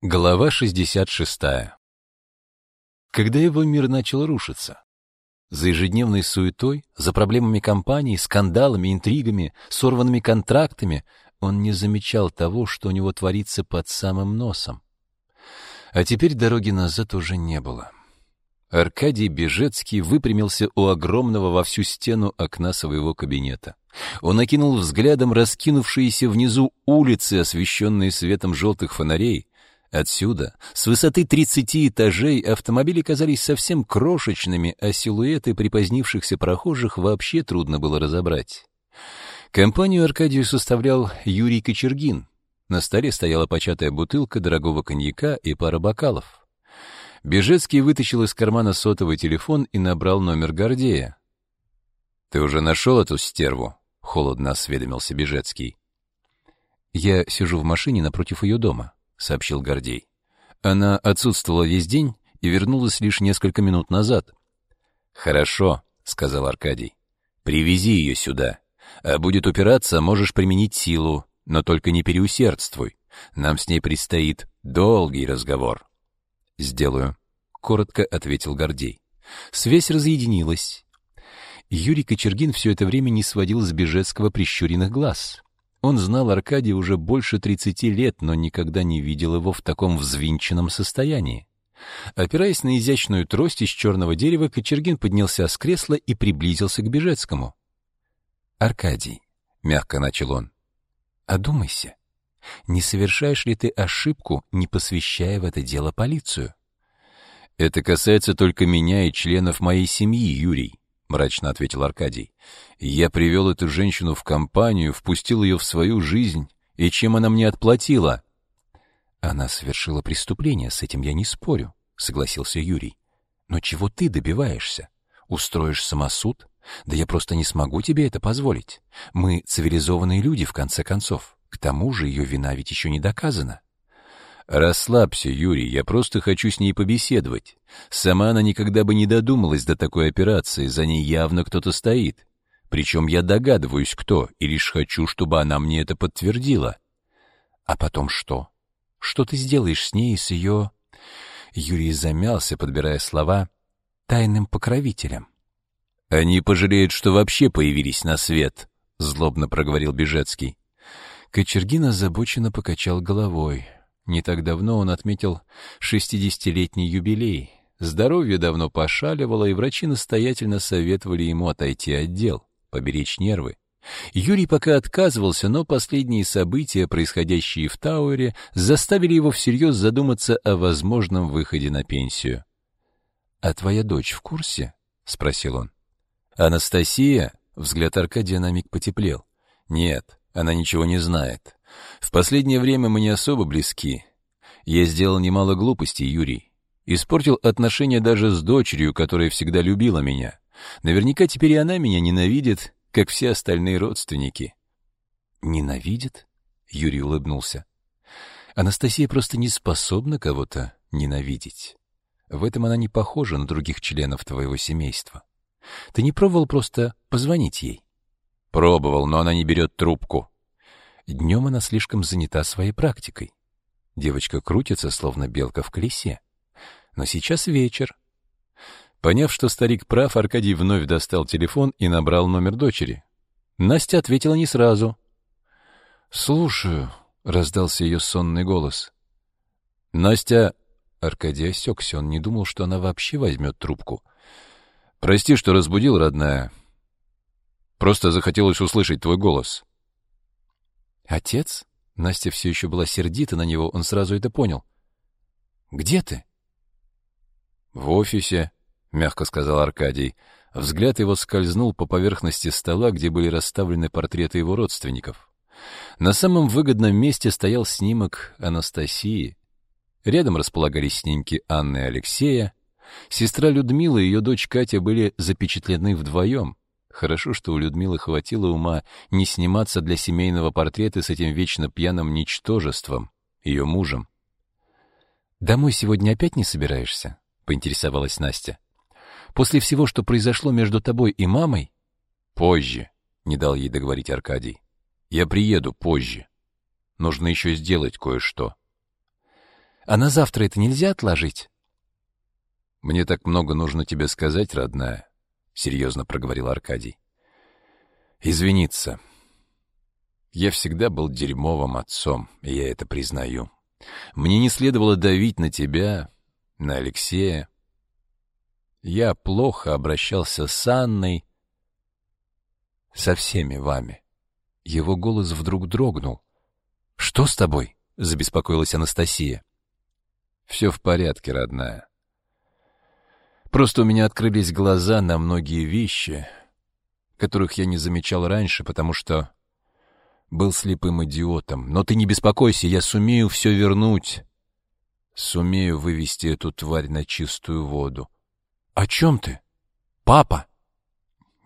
Глава 66. Когда его мир начал рушиться? За ежедневной суетой, за проблемами компании, скандалами, интригами, сорванными контрактами он не замечал того, что у него творится под самым носом. А теперь дороги назад уже не было. Аркадий Бежецкий выпрямился у огромного во всю стену окна своего кабинета. Он окинул взглядом раскинувшиеся внизу улицы, освещенные светом желтых фонарей, Отсюда, с высоты 30 этажей, автомобили казались совсем крошечными, а силуэты припозднившихся прохожих вообще трудно было разобрать. Компанию Аркадию составлял Юрий Кочергин. На столе стояла початая бутылка дорогого коньяка и пара бокалов. Бежецкий вытащил из кармана сотовый телефон и набрал номер Гордея. «Ты уже нашел эту стерву?» — холодно осведомился Бежецкий. «Я сижу в машине напротив ее дома», сообщил Гордей. Она отсутствовала весь день и вернулась лишь несколько минут назад. Хорошо, сказал Аркадий. Привези ее сюда. А будет упираться, можешь применить силу, но только не переусердствуй. Нам с ней предстоит долгий разговор. Сделаю, коротко ответил Гордей. Связь разъединилась. Юрий Кочергин все это время не сводил с Бежецкого прищуренных глаз. Он знал Аркадия уже больше 30 лет, но никогда не видел его в таком взвинченном состоянии. Опираясь на изящную трость из черного дерева, Кочергин поднялся с кресла и приблизился к Бежецкому. «Аркадий», — мягко начал он, — «одумайся. Не совершаешь ли ты ошибку, не посвящая в это дело полицию?» «Это касается только меня и членов моей семьи, Юрий. — мрачно ответил Аркадий. «Я привел эту женщину в компанию, впустил ее в свою жизнь, и чем она мне отплатила?» «Она совершила преступление, с этим я не спорю», — согласился Юрий. «Но чего ты добиваешься? Устроишь самосуд? Да я просто не смогу тебе это позволить. Мы цивилизованные люди, в конце концов. К тому же ее вина ведь еще не доказана». «Расслабься, Юрий, я просто хочу с ней побеседовать. Сама она никогда бы не додумалась до такой операции, за ней явно кто-то стоит. Причем я догадываюсь, кто, и лишь хочу, чтобы она мне это подтвердила». «А потом что? Что ты сделаешь с ней и с ее...» Юрий замялся, подбирая слова «тайным покровителем». «Они пожалеют, что вообще появились на свет», — злобно проговорил Бежецкий. Кочергин озабоченно покачал головой. Не так давно он отметил шестидесятилетний юбилей. Здоровье давно пошаливало, и врачи настоятельно советовали ему отойти от дел, поберечь нервы. Юрий пока отказывался, но последние события, происходящие в Тауэре, заставили его всерьез задуматься о возможном выходе на пенсию. «А твоя дочь в курсе?» — спросил он. «Анастасия?» — взгляд Аркадия на миг потеплел. «Нет, она ничего не знает. В последнее время мы не особо близки. Я сделал немало глупостей, Юрий. Испортил отношения даже с дочерью, которая всегда любила меня. Наверняка теперь и она меня ненавидит, как все остальные родственники. Ненавидит? Юрий улыбнулся. Анастасия просто не способна кого-то ненавидеть. В этом она не похожа на других членов твоего семейства. Ты не пробовал просто позвонить ей? Пробовал, но она не берет трубку. Днем она слишком занята своей практикой. Девочка крутится, словно белка в колесе. Но сейчас вечер. Поняв, что старик прав, Аркадий вновь достал телефон и набрал номер дочери. Настя ответила не сразу. «Слушаю», — раздался ее сонный голос. «Настя...» — Аркадий осекся, он не думал, что она вообще возьмет трубку. «Прости, что разбудил, родная. Просто захотелось услышать твой голос». «Отец?» Настя все еще была сердита на него, он сразу это понял. «Где ты?» «В офисе», — мягко сказал Аркадий. Взгляд его скользнул по поверхности стола, где были расставлены портреты его родственников. На самом выгодном месте стоял снимок Анастасии. Рядом располагались снимки Анны и Алексея. Сестра Людмила и ее дочь Катя были запечатлены вдвоем. Хорошо, что у Людмилы хватило ума не сниматься для семейного портрета с этим вечно пьяным ничтожеством, ее мужем. «Домой сегодня опять не собираешься?» — поинтересовалась Настя. «После всего, что произошло между тобой и мамой?» «Позже», — не дал ей договорить Аркадий. «Я приеду позже. Нужно еще сделать кое-что». А на завтра это нельзя отложить? Мне так много нужно тебе сказать, родная, серьезно проговорил Аркадий. Извиниться. Я всегда был дерьмовым отцом, и я это признаю. Мне не следовало давить на тебя, на Алексея. Я плохо обращался с Анной, со всеми вами. Его голос вдруг дрогнул. «Что с тобой?» — забеспокоилась Анастасия. «Все в порядке, родная. Просто у меня открылись глаза на многие вещи, которых я не замечал раньше, потому что был слепым идиотом. Но ты не беспокойся, я сумею все вернуть. Сумею вывести эту тварь на чистую воду. О чем ты? Папа?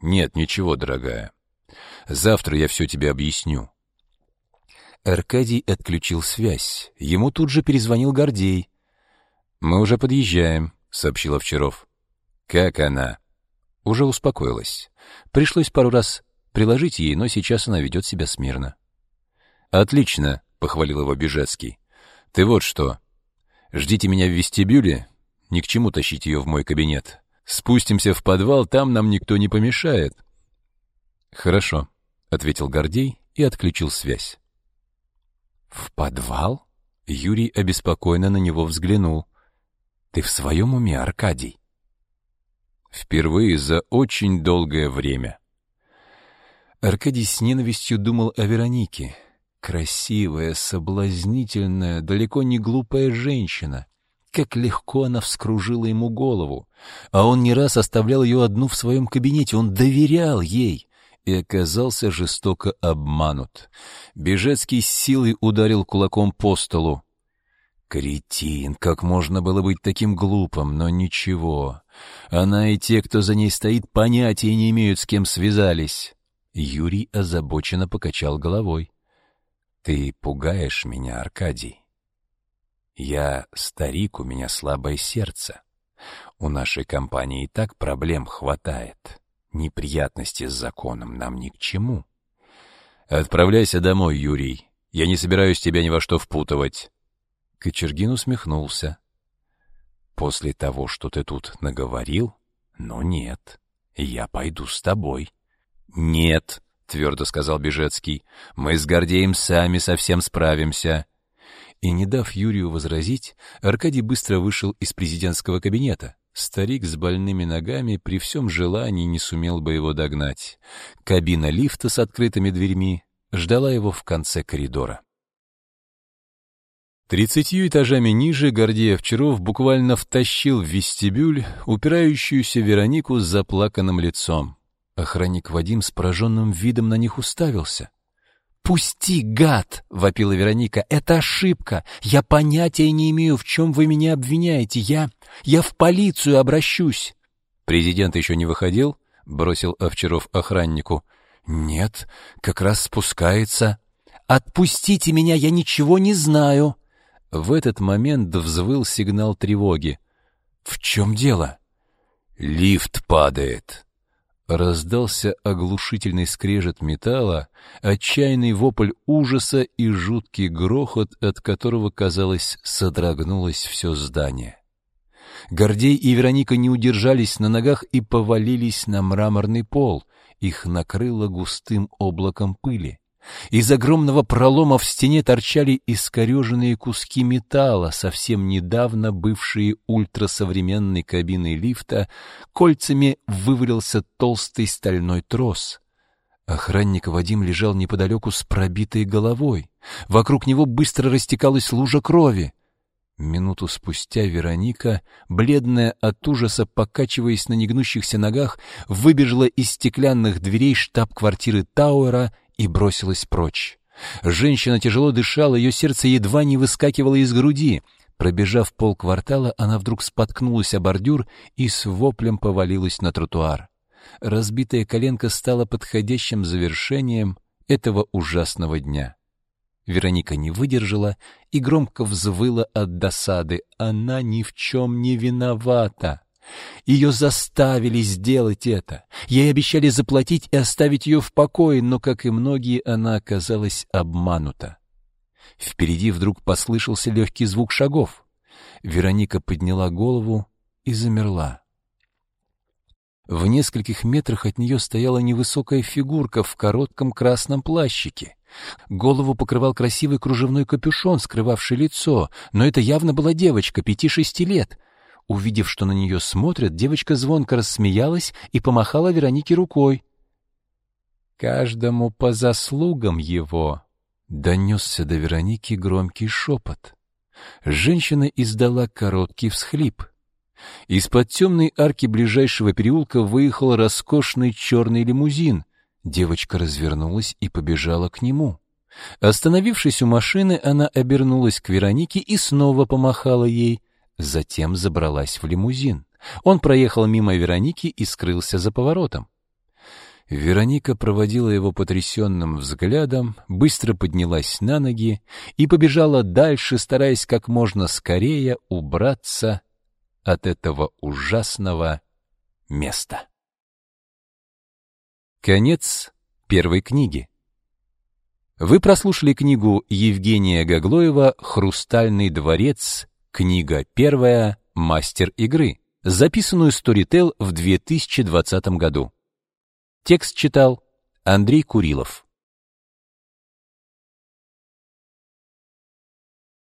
Нет, ничего, дорогая. Завтра я все тебе объясню. Аркадий отключил связь. Ему тут же перезвонил Гордей. «Мы уже подъезжаем», — сообщил Овчаров. «Как она?» Уже успокоилась. Пришлось пару раз приложить ей, но сейчас она ведет себя смирно. «Отлично», — похвалил его Бежецкий. «Ты вот что. Ждите меня в вестибюле. Ни к чему тащить ее в мой кабинет. Спустимся в подвал, там нам никто не помешает». «Хорошо», — ответил Гордей и отключил связь. «В подвал?» — Юрий обеспокоенно на него взглянул. «Ты в своем уме, Аркадий?» Впервые за очень долгое время. Аркадий с ненавистью думал о Веронике. Красивая, соблазнительная, далеко не глупая женщина. Как легко она вскружила ему голову. А он не раз оставлял ее одну в своем кабинете, он доверял ей и оказался жестоко обманут. Бежецкий с силой ударил кулаком по столу. Кретин, как можно было быть таким глупым, но ничего. Она и те, кто за ней стоит, понятия не имеют, с кем связались. Юрий озабоченно покачал головой. Ты пугаешь меня, Аркадий. Я старик, у меня слабое сердце. У нашей компании и так проблем хватает. Неприятности с законом нам ни к чему. Отправляйся домой, Юрий. Я не собираюсь тебя ни во что впутывать. Кочергин усмехнулся. «После того, что ты тут наговорил? Ну нет, я пойду с тобой». «Нет», — твердо сказал Бежецкий, — «мы с Гордеем сами совсем справимся». И, не дав Юрию возразить, Аркадий быстро вышел из президентского кабинета. Старик с больными ногами при всем желании не сумел бы его догнать. Кабина лифта с открытыми дверьми ждала его в конце коридора. Тридцатью этажами ниже Гордей Овчаров буквально втащил в вестибюль упирающуюся Веронику с заплаканным лицом. Охранник Вадим с пораженным видом на них уставился. «Пусти, гад!» — вопила Вероника. «Это ошибка! Я понятия не имею, в чем вы меня обвиняете. Я... я в полицию обращусь!» «Президент еще не выходил?» — бросил Овчаров охраннику. «Нет, как раз спускается». «Отпустите меня, я ничего не знаю!» В этот момент взвыл сигнал тревоги. «В чем дело?» «Лифт падает!» Раздался оглушительный скрежет металла, отчаянный вопль ужаса и жуткий грохот, от которого, казалось, содрогнулось все здание. Гордей и Вероника не удержались на ногах и повалились на мраморный пол. Их накрыло густым облаком пыли. Из огромного пролома в стене торчали искореженные куски металла, совсем недавно бывшие ультрасовременной кабиной лифта, кольцами вывалился толстый стальной трос. Охранник Вадим лежал неподалеку с пробитой головой. Вокруг него быстро растекалась лужа крови. Минуту спустя Вероника, бледная от ужаса, покачиваясь на негнущихся ногах, выбежала из стеклянных дверей штаб-квартиры Тауэра и бросилась прочь. Женщина тяжело дышала, ее сердце едва не выскакивало из груди. Пробежав полквартала, она вдруг споткнулась о бордюр и с воплем повалилась на тротуар. Разбитая коленка стала подходящим завершением этого ужасного дня. Вероника не выдержала и громко взвыла от досады. Она ни в чем не виновата. Ее заставили сделать это. Ей обещали заплатить и оставить ее в покое, но, как и многие, она оказалась обманута. Впереди вдруг послышался легкий звук шагов. Вероника подняла голову и замерла. В нескольких метрах от нее стояла невысокая фигурка в коротком красном плащике. Голову покрывал красивый кружевной капюшон, скрывавший лицо, но это явно была девочка, пяти-шести лет. Увидев, что на нее смотрят, девочка звонко рассмеялась и помахала Веронике рукой. «Каждому по заслугам его!» — донесся до Вероники громкий шепот. Женщина издала короткий всхлип. Из-под темной арки ближайшего переулка выехал роскошный черный лимузин. Девочка развернулась и побежала к нему. Остановившись у машины, она обернулась к Веронике и снова помахала ей. Затем забралась в лимузин. Он проехал мимо Вероники и скрылся за поворотом. Вероника проводила его потрясенным взглядом, быстро поднялась на ноги и побежала дальше, стараясь как можно скорее убраться от этого ужасного места. Конец первой книги. Вы прослушали книгу Евгения Гаглоева «Хрустальный дворец», книга первая «Мастер игры», записанную Storytel в 2020 году. Текст читал Андрей Курилов.